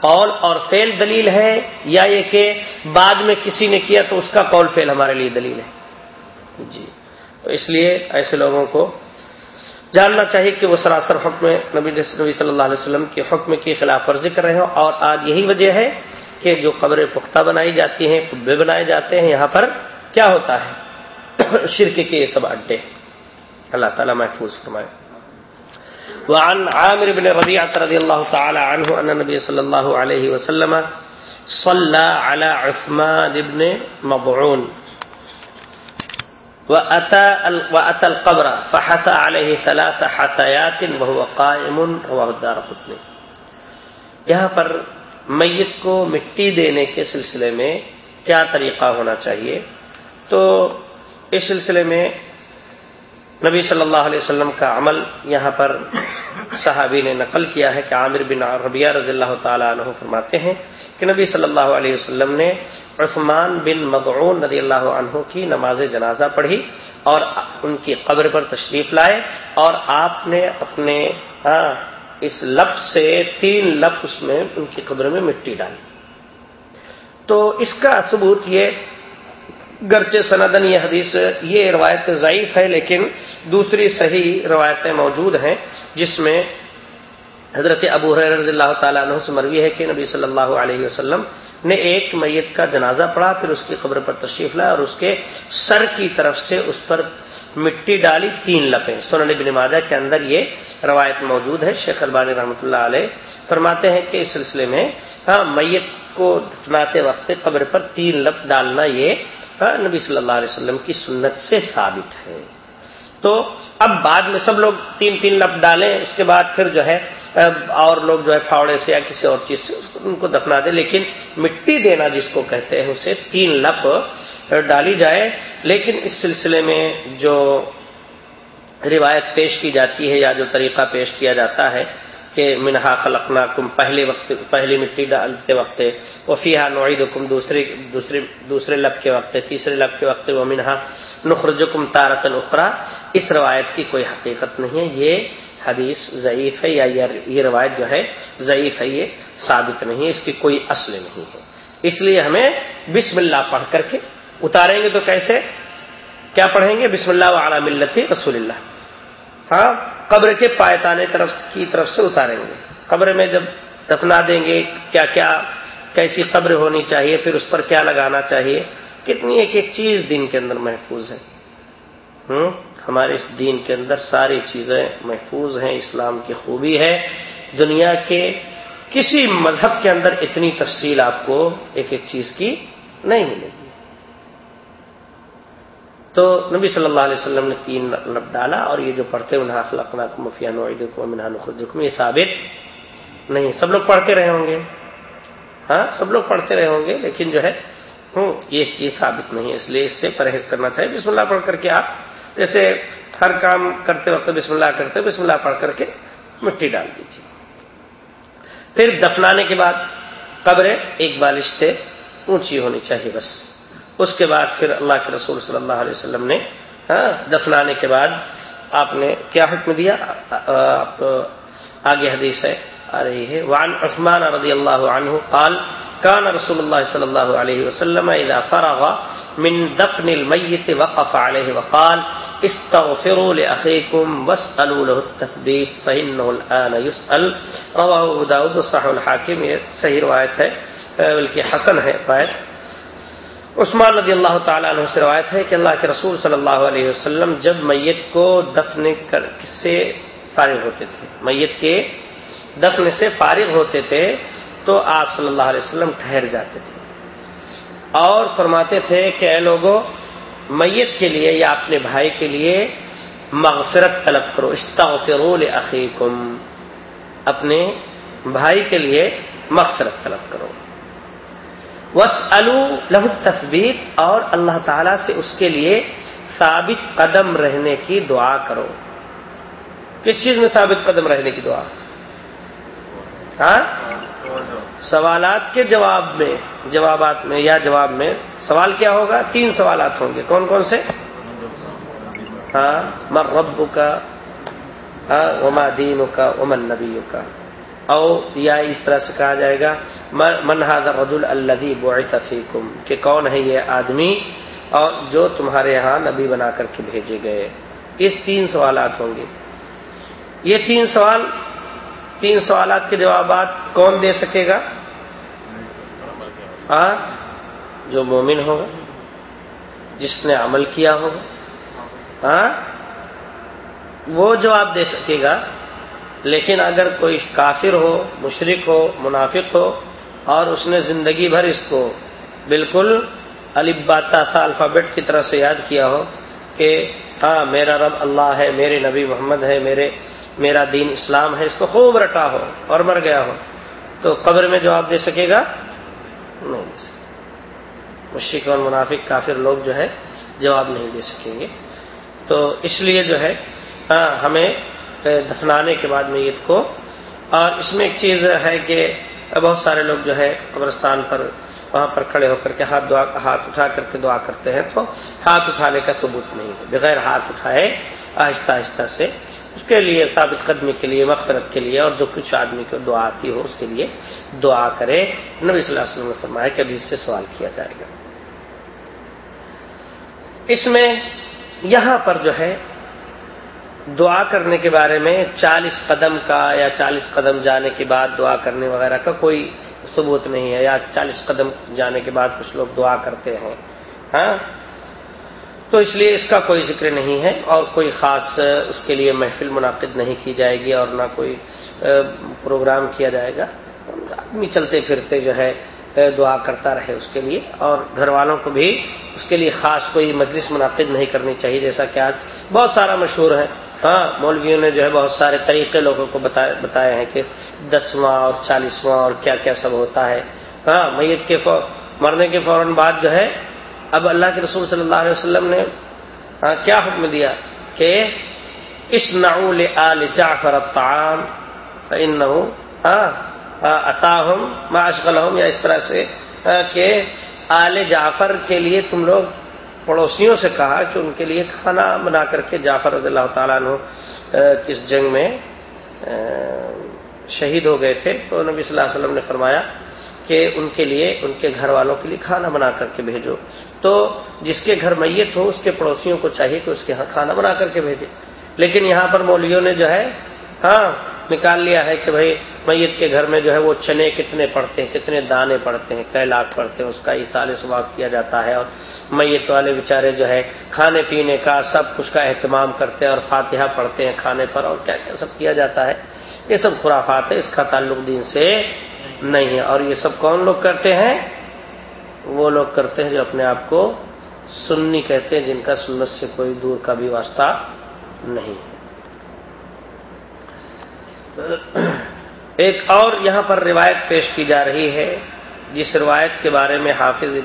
قول اور فیل دلیل ہے، یا یہ کہ بعد میں کسی نے کیا تو اس کا قول فیل ہمارے لیے دلیل ہے۔ جی تو اس لیے ایسے لوگوں کو جاننا چاہیے کہ وہ سراسر حکم نبی نبی صلی اللہ علیہ وسلم کے حکم کی خلاف ورزی کر رہے ہوں۔ اور آج یہی وجہ ہے کہ جو قبریں پختہ بنائی جاتی ہیں کبے بنائے جاتے ہیں، یہاں پر کیا ہوتا ہے؟ *coughs* شرک کے یہ سب اڈے اللہ تعالیٰ محفوظ فرمائے۔ وعن عامر بن رضی اللہ تعالی عنہ ان نبی صلی اللہ علیہ وسلم صلى على عثمان بن مضعون۔ وأتى وأتى القبر فحثى عليه ثلاث حثيات وهو قائم رواه الدار قطني یہاں پر میت کو مٹی دینے کے سلسلے میں کیا طریقہ ہونا چاہیے؟ تو اس سلسلے میں نبی صلی اللہ علیہ وسلم کا عمل یہاں پر صحابی نے نقل کیا ہے کہ عامر بن ربیہ رضی اللہ تعالیٰ عنہ فرماتے ہیں کہ نبی صلی اللہ علیہ وسلم نے عثمان بن مدعون رضی اللہ عنہ کی نماز جنازہ پڑھی اور ان کی قبر پر تشریف لائے اور آپ نے اپنے ہاں اس لپ سے تین لپ اس میں، ان کی قبر میں مٹی ڈالی۔ تو اس کا ثبوت یہ گرچہ سندن یہ حدیث، یہ روایت ضعیف ہے، لیکن دوسری صحیح روایتیں موجود ہیں، جس میں حضرت ابو رضی اللہ تعالیٰ عنہ سے مروی ہے کہ نبی صلی اللہ علیہ وسلم نے ایک میت کا جنازہ پڑھا، پھر اس کی قبر پر تشریف لایا اور اس کے سر کی طرف سے اس پر مٹی ڈالی تین لپیں۔ سنن بن ماجہ کے اندر یہ روایت موجود ہے، شیخ البانی رحمۃ اللہ علیہ فرماتے ہیں کہ اس سلسلے میں ہاں میت کو دفناتے وقت قبر پر تین لپ ڈالنا یہ نبی صلی اللہ علیہ وسلم کی سنت سے ثابت ہے۔ تو اب بعد میں سب لوگ تین تین لپ ڈالیں، اس کے بعد پھر جو ہے اور لوگ جو ہے پھاوڑے سے یا کسی اور چیز سے ان کو دفنا دیں۔ لیکن مٹی دینا جس کو کہتے ہیں، اسے تین لپ ڈالی جائے۔ لیکن اس سلسلے میں جو روایت پیش کی جاتی ہے یا جو طریقہ پیش کیا جاتا ہے کہ منہا خلقنا کم پہلے وقت، پہلی مٹی ڈالتے وقت وفیحا نوعید حکم دوسرے دوسرے دوسرے لب کے وقت، تیسرے لب کے وقت وہ منہا نخرجکم تارت اخرا اس روایت کی کوئی حقیقت نہیں ہے، یہ حدیث ضعیف ہے یا یہ روایت جو ہے ضعیف ہے، یہ ثابت نہیں ہے، اس کی کوئی اصل نہیں ہے۔ اس لیے ہمیں بسم اللہ پڑھ کر کے اتاریں گے تو کیسے؟ کیا پڑھیں گے؟ بسم اللہ علی ملت رسول اللہ۔ ہاں؟ قبر کے پائتانے طرف کی طرف سے اتاریں گے۔ قبر میں جب دفنا دیں گے کیا کیا کیسی قبر ہونی چاہیے، پھر اس پر کیا لگانا چاہیے؟ کتنی ایک ایک چیز دین کے اندر محفوظ ہے۔ ہوں؟ ہمارے اس دین کے اندر ساری چیزیں محفوظ ہیں، اسلام کی خوبی ہے۔ دنیا کے کسی مذہب کے اندر اتنی تفصیل آپ کو ایک ایک چیز کی نہیں ملے۔ گی تو نبی صلی اللہ علیہ وسلم نے تین لب ڈالا اور یہ جو پڑھتے انہیں اخلاق مفیا نوعید کو منہان یہ ثابت نہیں سب لوگ پڑھتے رہے ہوں گے۔ ہاں سب لوگ پڑھتے رہے ہوں گے، لیکن جو ہے، ہوں، یہ چیز ثابت نہیں ہے۔ اس لیے اس سے پرہیز کرنا چاہیے۔ بسم اللہ پڑھ کر کے آپ جیسے ہر کام کرتے وقت بسم اللہ کرتے بسم اللہ پڑھ کر کے مٹی ڈال دیجیے۔ پھر دفنانے کے بعد قبریں ایک بالش سے اونچی ہونی چاہیے بس۔ اس کے بعد پھر اللہ کے رسول صلی اللہ علیہ وسلم نے ہاں، دفنانے کے بعد آپ نے کیا حکم دیا؟ آگے حدیث ہے، آ رہی ہے، وعن عثمان رضی اللہ عنہ قال كان رسول الله صلى الله عليه وسلم اذا فرغ من دفن الميت وقف عليه وقال استغفروا لاخيكم واسالوا له التثبيت فانه الان يسال رواه ابو داود وصححه الحاكم صحیح روایت ہے، بلکہ حسن ہے روایت عثمان رضی اللہ تعالیٰ عنہ سے روایت ہے کہ اللہ کے رسول صلی اللہ علیہ وسلم جب میت کو دفن کر سے فارغ ہوتے تھے، میت کے دفن سے فارغ ہوتے تھے، تو آپ صلی اللہ علیہ وسلم ٹھہر جاتے تھے۔ اور فرماتے تھے کہ اے لوگوں میت کے لیے یا اپنے بھائی کے لیے مغفرت طلب کرو، استغفروا اخیکم اپنے بھائی کے لیے مغفرت طلب کرو۔ وس لہ تصویر اور اللہ تعالی سے اس کے لیے ثابت قدم رہنے کی دعا کرو۔ کس چیز میں ثابت قدم رہنے کی دعا؟ ہاں؟ سوالات کے جواب میں، جوابات میں یا جواب میں سوال کیا ہوگا؟ تین سوالات ہوں گے۔ کون کون سے؟ ہاں؟ مر رب کا ہاں؟ وما دین کا امن نبی کا او یا اس طرح سے کہا جائے گا منہاد رد الدی فیکم کہ کون ہے یہ آدمی اور جو تمہارے یہاں نبی بنا کر کے بھیجے گئے۔ اس تین سوالات ہوں گے۔ یہ تین سوال، تین سوالات کے جوابات کون دے سکے گا؟ ہاں؟ جو مومن ہوگا، جس نے عمل کیا ہوگا۔ ہاں؟ وہ جواب دے سکے گا۔ لیکن اگر کوئی کافر ہو مشرق ہو، منافق ہو اور اس نے زندگی بھر اس کو بالکل الباتا سا الفابیٹ کی طرح سے یاد کیا ہو کہ ہاں میرا رب اللہ ہے، میرے نبی محمد ہے، میرے، میرا دین اسلام ہے، اس کو خوب رٹا ہو اور مر گیا ہو، تو قبر میں جواب دے سکے گا؟ نہیں دے سکے۔ مشرق اور منافق، کافر لوگ جو ہے، جواب نہیں دے سکیں گے۔ تو اس لیے جو ہے ہاں ہمیں دفنانے کے بعد میت کو۔ اور اس میں ایک چیز ہے کہ بہت سارے لوگ جو ہے قبرستان پر وہاں پر کھڑے ہو کر کے ہاتھ دعا، ہاتھ اٹھا کر کے دعا کرتے ہیں، تو ہاتھ اٹھانے کا ثبوت نہیں ہے، بغیر ہاتھ اٹھائے آہستہ آہستہ سے۔ اس کے لیے، ثابت قدمی کے لیے، مغفرت کے لیے اور جو کچھ آدمی کو دعا آتی ہو، اس کے لیے دعا کرے۔ نبی صلی اللہ علیہ وسلم نے فرمایا کہ ابھی اس سے سوال کیا جائے گا۔ اس میں یہاں پر جو ہے دعا کرنے کے بارے میں چالیس قدم کا یا چالیس قدم جانے کے بعد دعا کرنے وغیرہ کا کوئی ثبوت نہیں ہے یا چالیس قدم جانے کے بعد کچھ لوگ دعا کرتے ہیں ہاں؟ تو اس لیے اس کا کوئی ذکر نہیں ہے اور کوئی خاص اس کے لیے محفل منعقد نہیں کی جائے گی اور نہ کوئی پروگرام کیا جائے گا۔ آدمی چلتے پھرتے جو ہے دعا کرتا رہے اس کے لیے اور گھر والوں کو بھی اس کے لیے خاص کوئی مجلس منعقد نہیں کرنی چاہیے، جیسا کہ آج بہت سارا مشہور ہے۔ ہاں مولویوں نے جو ہے بہت سارے طریقے لوگوں کو بتائے ہیں کہ دسواں اور چالیسواں اور کیا کیا سب ہوتا ہے۔ ہاں میت کے مرنے کے فوراً بعد جو ہے، اب اللہ کے رسول صلی اللہ علیہ وسلم نے ہاں کیا حکم دیا کہ اس نعول آل جعفر الطعام فإنه ہاں اتاہم اشغلہم، یا اس طرح سے ہاں، کہ آل جعفر کے لیے تم لوگ پڑوسیوں سے کہا کہ ان کے لیے کھانا بنا کر کے جعفر رضی اللہ تعالیٰ عنہ کس جنگ میں شہید ہو گئے تھے۔ تو نبی صلی اللہ علیہ وسلم نے فرمایا کہ ان کے لیے، ان کے گھر والوں کے لیے کھانا بنا کر کے بھیجو۔ تو جس کے گھر میت ہو، اس کے پڑوسیوں کو چاہیے کہ اس کے یہاں کھانا بنا کر کے بھیجے۔ لیکن یہاں پر مولویوں نے جو ہے ہاں نکال لیا ہے کہ بھائی میت کے گھر میں جو ہے وہ چنے کتنے پڑتے ہیں، کتنے دانے پڑتے ہیں، کئی لاکھ پڑتے ہیں، اس کا اثال ثواب کیا جاتا ہے اور میت والے بیچارے جو ہے کھانے پینے کا سب کچھ کا اہتمام کرتے ہیں اور فاتحہ پڑھتے ہیں کھانے پر اور کیا کیا سب کیا جاتا ہے۔ یہ سب خرافات ہے اس کا تعلق دین سے نہیں ہے۔ اور یہ سب کون لوگ کرتے ہیں؟ وہ لوگ کرتے ہیں جو اپنے آپ کو سننی کہتے ہیں، جن کا سنت سے کوئی دور کا بھی واسطہ نہیں۔ ہے ایک اور یہاں پر روایت پیش کی جا رہی ہے، جس روایت کے بارے میں حافظ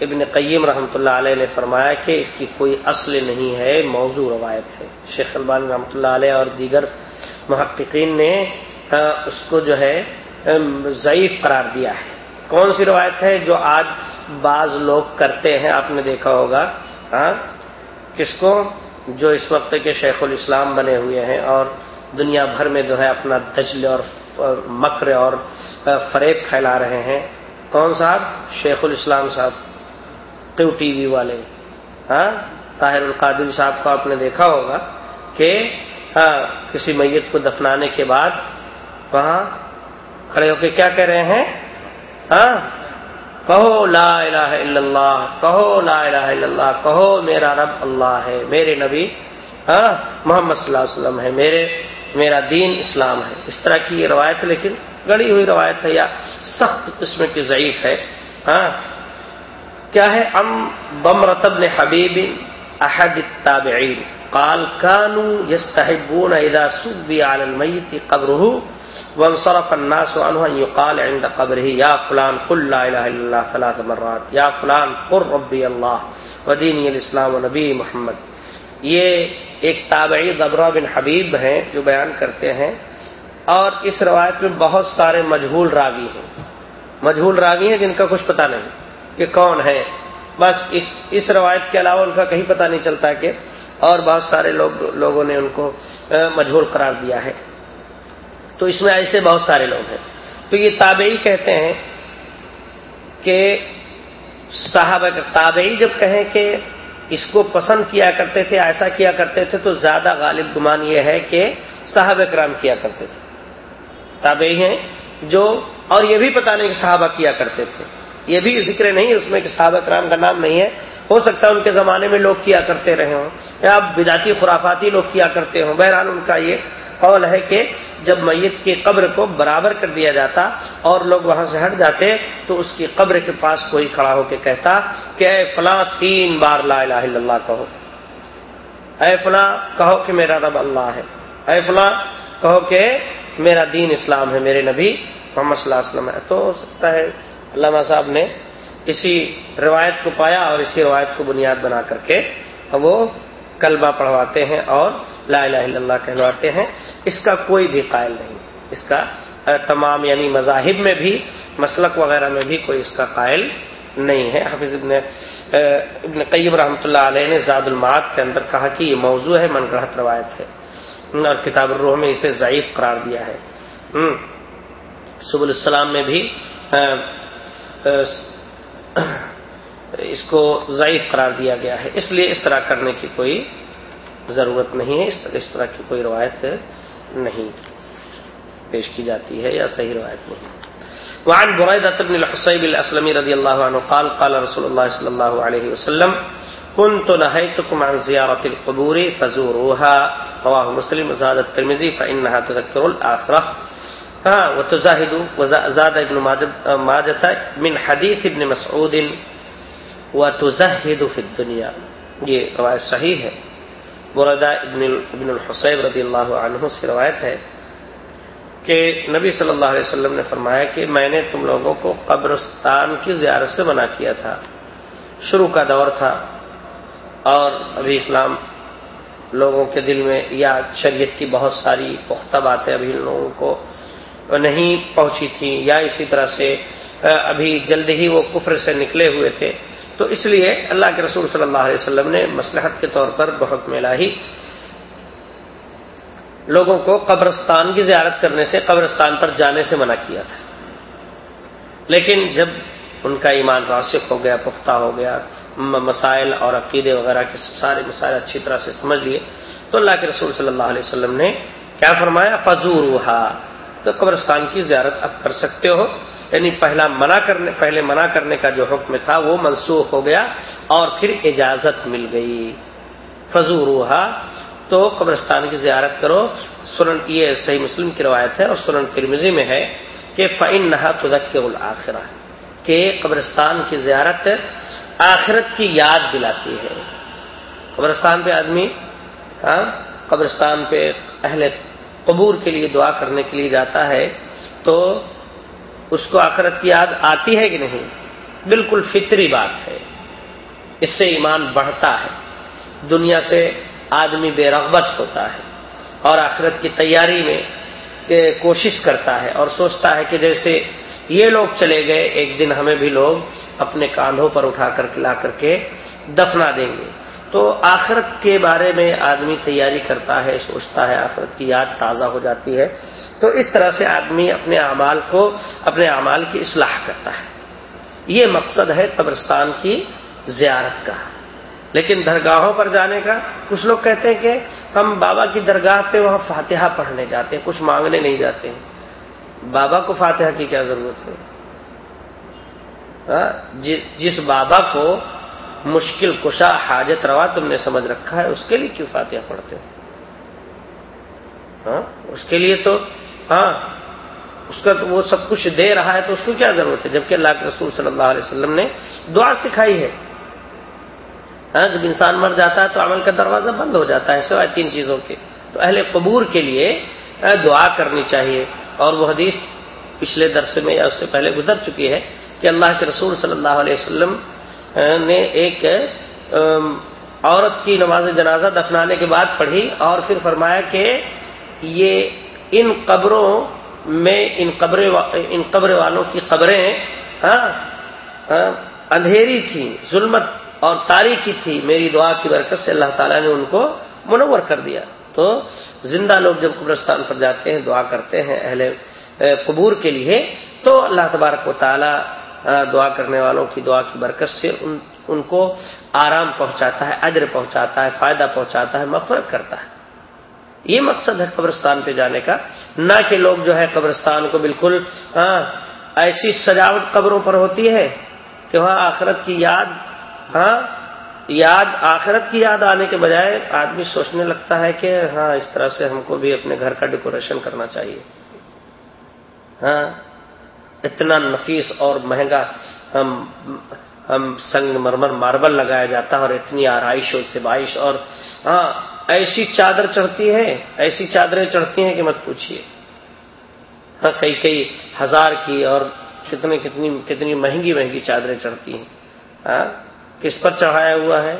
ابن قیم رحمۃ اللہ علیہ نے فرمایا کہ اس کی کوئی اصل نہیں ہے، موضوع روایت ہے۔ شیخ البان رحمۃ اللہ علیہ اور دیگر محققین نے اس کو جو ہے ضعیف قرار دیا ہے۔ کون سی روایت ہے جو آج بعض لوگ کرتے ہیں؟ آپ نے دیکھا ہوگا کس کو؟ جو اس وقت کے شیخ الاسلام بنے ہوئے ہیں اور دنیا بھر میں جو ہے اپنا دجل اور مکر اور فریب پھیلا رہے ہیں۔ کون صاحب؟ شیخ الاسلام صاحب کیو ٹی وی والے۔ ہاں؟ طاہر القادل صاحب کو آپ نے دیکھا ہوگا کہ ہاں کسی میت کو دفنانے کے بعد وہاں کھڑے ہو کے کیا کہہ رہے ہیں؟ ہاں؟ کہو لا الہ الا اللہ، کہو لا الہ الا اللہ، کہو میرا رب اللہ ہے، میرے نبی ہاں؟ محمد صلی اللہ علیہ وسلم ہے، میرے میرا دین اسلام ہے۔ اس طرح کی یہ روایت، لیکن گڑی ہوئی روایت ہے یا سخت قسم کی ضعیف ہے۔ ہاں۔ کیا ہے؟ ام بم رتب نے حبیب احد التابعین۔ قال كانوا يستحبون اذا سبي على الميت قبره وانصرف الناس عنه ان يقال عند قبره يا فلان، قل لا اله الا الله ثلاث مرات۔ يا فلان، قل ربي الله وديني الاسلام ونبي محمد۔ یہ ایک تابعی غبرہ بن حبیب ہیں جو بیان کرتے ہیں اور اس روایت میں بہت سارے مجہول راوی ہیں۔ مجہول راوی ہیں جن کا کچھ پتہ نہیں کہ کون ہے بس اس اس روایت کے علاوہ ان کا کہیں پتہ نہیں چلتا کہ اور بہت سارے لوگ، لوگوں نے ان کو مجہول قرار دیا ہے۔ تو اس میں ایسے بہت سارے لوگ ہیں۔ تو یہ تابعی کہتے ہیں کہ صحابہ تابعی جب کہیں کہ اس کو پسند کیا کرتے تھے، ایسا کیا کرتے تھے تو زیادہ غالب گمان یہ ہے کہ صحابہ کرام کیا کرتے تھے۔ تابعی ہیں جو، اور یہ بھی پتا نہیں کہ صحابہ کیا کرتے تھے۔ یہ بھی ذکر نہیں اس میں کہ صحابہ کرام کا نام نہیں ہے۔ ہو سکتا ہے ان کے زمانے میں لوگ کیا کرتے رہے ہوں، یا بداتی خرافاتی لوگ کیا کرتے ہوں، بہرحال ان کا یہ قول ہے کہ جب میت کی قبر کو برابر کر دیا جاتا اور لوگ وہاں سے ہٹ جاتے تو اس کی قبر کے پاس کوئی کھڑا ہو کے کہتا کہ اے فلاں تین بار لا الہ الا اللہ کہو۔ اے فلاں کہو کہ میرا رب اللہ ہے۔ اے فلاں کہو کہ میرا دین اسلام ہے، میرے نبی محمد صلی اللہ علیہ وسلم ہے۔ تو ہو سکتا ہے علامہ صاحب نے اسی روایت کو پایا اور اسی روایت کو بنیاد بنا کر کے وہ کلبہ پڑھواتے ہیں اور لا الہ الا اللہ کہلواتے ہیں، اس کا کوئی بھی قائل نہیں۔ اس کا تمام یعنی مذاہب میں بھی، مسلک وغیرہ میں بھی کوئی اس کا قائل نہیں ہے۔ حافظ ابن ابن قیم رحمۃ اللہ علیہ نے زاد المعاد کے اندر کہا کہ یہ موضوع ہے من گڑھت روایت ہے۔ اور کتاب الروح میں اسے ضعیف قرار دیا ہے۔ سب السلام میں بھی اس کو ضعیف قرار دیا گیا ہے۔ اس لیے اس طرح کرنے کی کوئی ضرورت نہیں ہے۔ اس طرح کی کوئی روایت نہیں پیش کی جاتی ہے یا صحیح روایت نہیں۔ وعن بريدة بن الحصيب الأسلمي رضي الله عنه قال قال رسول الله صلى الله عليه وسلم كنت نهيتكم عن زيارة القبور فزوروها رواه مسلم وزاد الترمذي فإنها تذكر الآخرة ہاں، وتزاهد وزاد ابن ماجة من حديث ابن مسعود وتزهد في الدنيا. یہ روایت صحیح ہے. بردا ابن ابن الحسیب رضی اللہ عنہ سے روایت ہے کہ نبی صلی اللہ علیہ وسلم نے فرمایا کہ میں نے تم لوگوں کو قبرستان کی زیارت سے منع کیا تھا. شروع کا دور تھا اور ابھی اسلام لوگوں کے دل میں یا شریعت کی بہت ساری پختہ باتیں ابھی لوگوں کو نہیں پہنچی تھیں یا اسی طرح سے ابھی جلد ہی وہ کفر سے نکلے ہوئے تھے۔ تو اس لیے اللہ کے رسول صلی اللہ علیہ وسلم نے مسلحت کے طور پر بہت میلا ہی لوگوں کو قبرستان کی زیارت کرنے سے قبرستان پر جانے سے منع کیا تھا۔ لیکن جب ان کا ایمان راسک ہو گیا، پختہ ہو گیا مسائل اور عقیدے وغیرہ کے سارے مسائل اچھی طرح سے سمجھ لیے، تو اللہ کے رسول صلی اللہ علیہ وسلم نے کیا فرمایا؟ فضور تو قبرستان کی زیارت اب کر سکتے ہو۔ یعنی پہلا منع کرنے پہلے منع کرنے کا جو حکم تھا، وہ منسوخ ہو گیا اور پھر اجازت مل گئی۔ فضور تو قبرستان کی زیارت کرو۔ سنن یہ صحیح مسلم کی روایت ہے اور سنن ترمزی میں ہے کہ فعن نہا تدک الآخرہ کہ قبرستان کی زیارت آخرت کی یاد دلاتی ہے۔ قبرستان پہ آدمی ہاں قبرستان پہ اہل قبور کے لیے دعا کرنے کے لیے جاتا ہے تو اس کو آخرت کی یاد آتی ہے کہ نہیں؟ بالکل فطری بات ہے۔ اس سے ایمان بڑھتا ہے۔ دنیا سے آدمی بے رغبت ہوتا ہے۔ اور آخرت کی تیاری میں کوشش کرتا ہے اور سوچتا ہے کہ جیسے یہ لوگ چلے گئے، ایک دن ہمیں بھی لوگ اپنے کاندھوں پر اٹھا کر لا کر کے دفنا دیں گے۔ تو آخرت کے بارے میں آدمی تیاری کرتا ہے، سوچتا ہے، آخرت کی یاد تازہ ہو جاتی ہے۔ تو اس طرح سے آدمی اپنے اعمال کو، اپنے اعمال کی اصلاح کرتا ہے۔ یہ مقصد ہے قبرستان کی زیارت کا۔ لیکن درگاہوں پر جانے کا کچھ لوگ کہتے ہیں کہ ہم بابا کی درگاہ پہ وہاں فاتحہ پڑھنے جاتے ہیں، کچھ مانگنے نہیں جاتے۔ ہیں بابا کو فاتحہ کی کیا ضرورت ہے؟ ہاں، جی، جس بابا کو مشکل کشا حاجت روا تم نے سمجھ رکھا ہے، اس کے لیے کیوں فاتحہ پڑھتے ہو؟ ہاں، اس کے لیے تو ہاں اس کا تو وہ سب کچھ دے رہا ہے تو اس کو کیا ضرورت ہے؟ جبکہ اللہ کے رسول صلی اللہ علیہ وسلم نے دعا سکھائی ہے۔ ہاں جب انسان مر جاتا ہے تو عمل کا دروازہ بند ہو جاتا ہے سوائے تین چیزوں کے۔ تو اہل قبور کے لیے دعا کرنی چاہیے۔ اور وہ حدیث پچھلے درس میں یا اس سے پہلے گزر چکی ہے کہ اللہ کے رسول صلی اللہ علیہ وسلم نے ایک عورت کی نماز جنازہ دفنانے کے بعد پڑھی اور پھر فرمایا کہ یہ ان قبروں میں ان قبر ان قبر والوں کی قبریں ہاں, ہاں، اندھیری تھیں ظلمت اور تاریخی تھی۔ میری دعا کی برکت سے اللہ تعالیٰ نے ان کو منور کر دیا۔ تو زندہ لوگ جب قبرستان پر جاتے ہیں دعا کرتے ہیں اہل قبور کے لیے تو اللہ تبارک و تعالیٰ دعا کرنے والوں کی دعا کی برکت سے ان ان کو آرام پہنچاتا ہے اجر پہنچاتا ہے فائدہ پہنچاتا ہے مفرت کرتا ہے۔ یہ مقصد ہے قبرستان پہ جانے کا۔ نہ کہ لوگ جو ہے قبرستان کو بالکل ہاں ایسی سجاوٹ قبروں پر ہوتی ہے کہ وہاں آخرت کی یاد ہاں یاد آخرت کی یاد آنے کے بجائے آدمی سوچنے لگتا ہے کہ ہاں اس طرح سے ہم کو بھی اپنے گھر کا ڈیکوریشن کرنا چاہیے۔ ہاں اتنا نفیس اور مہنگا ہم ہم سنگ مرمر ماربل لگایا جاتا ہے اور اتنی آرائش اور سبائش اور ہاں ایسی چادر چڑھتی ہے، ایسی چادریں چڑھتی ہیں کہ مت پوچھیے ہاں کئی کئی ہزار کی اور کتنے کتنی کتنی مہنگی مہنگی چادریں چڑھتی ہیں۔ ہاں کس پر چڑھایا ہوا ہے؟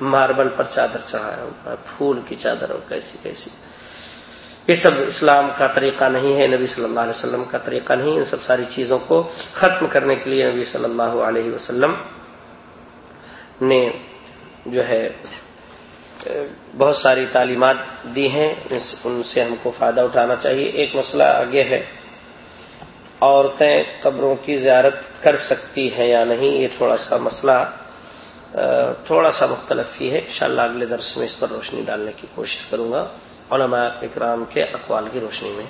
ماربل پر چادر چڑھایا ہوا ہے، پھول کی چادر اور کیسی کیسی۔ یہ سب اسلام کا طریقہ نہیں ہے، نبی صلی اللہ علیہ وسلم کا طریقہ نہیں ان سب ساری چیزوں کو ختم کرنے کے لیے نبی صلی اللہ علیہ وسلم نے جو ہے بہت ساری تعلیمات دی ہیں ان سے ہم کو فائدہ اٹھانا چاہیے۔ ایک مسئلہ آگے ہے۔ عورتیں قبروں کی زیارت کر سکتی ہیں یا نہیں، یہ تھوڑا سا مسئلہ تھوڑا سا مختلف ہی ہے۔ انشاءاللہ اگلے درس میں اس پر روشنی ڈالنے کی کوشش کروں گا۔ علماء اکرام کے اقوال کی روشنی میں۔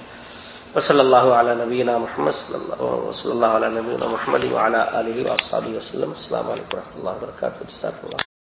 وصلی اللہ علیہ نبینا محمد صلی اللہ اللہ علیہ نبینا محمد علیہ علیہ وسلم۔ السلام علیکم و رحمۃ اللہ وبرکاتہ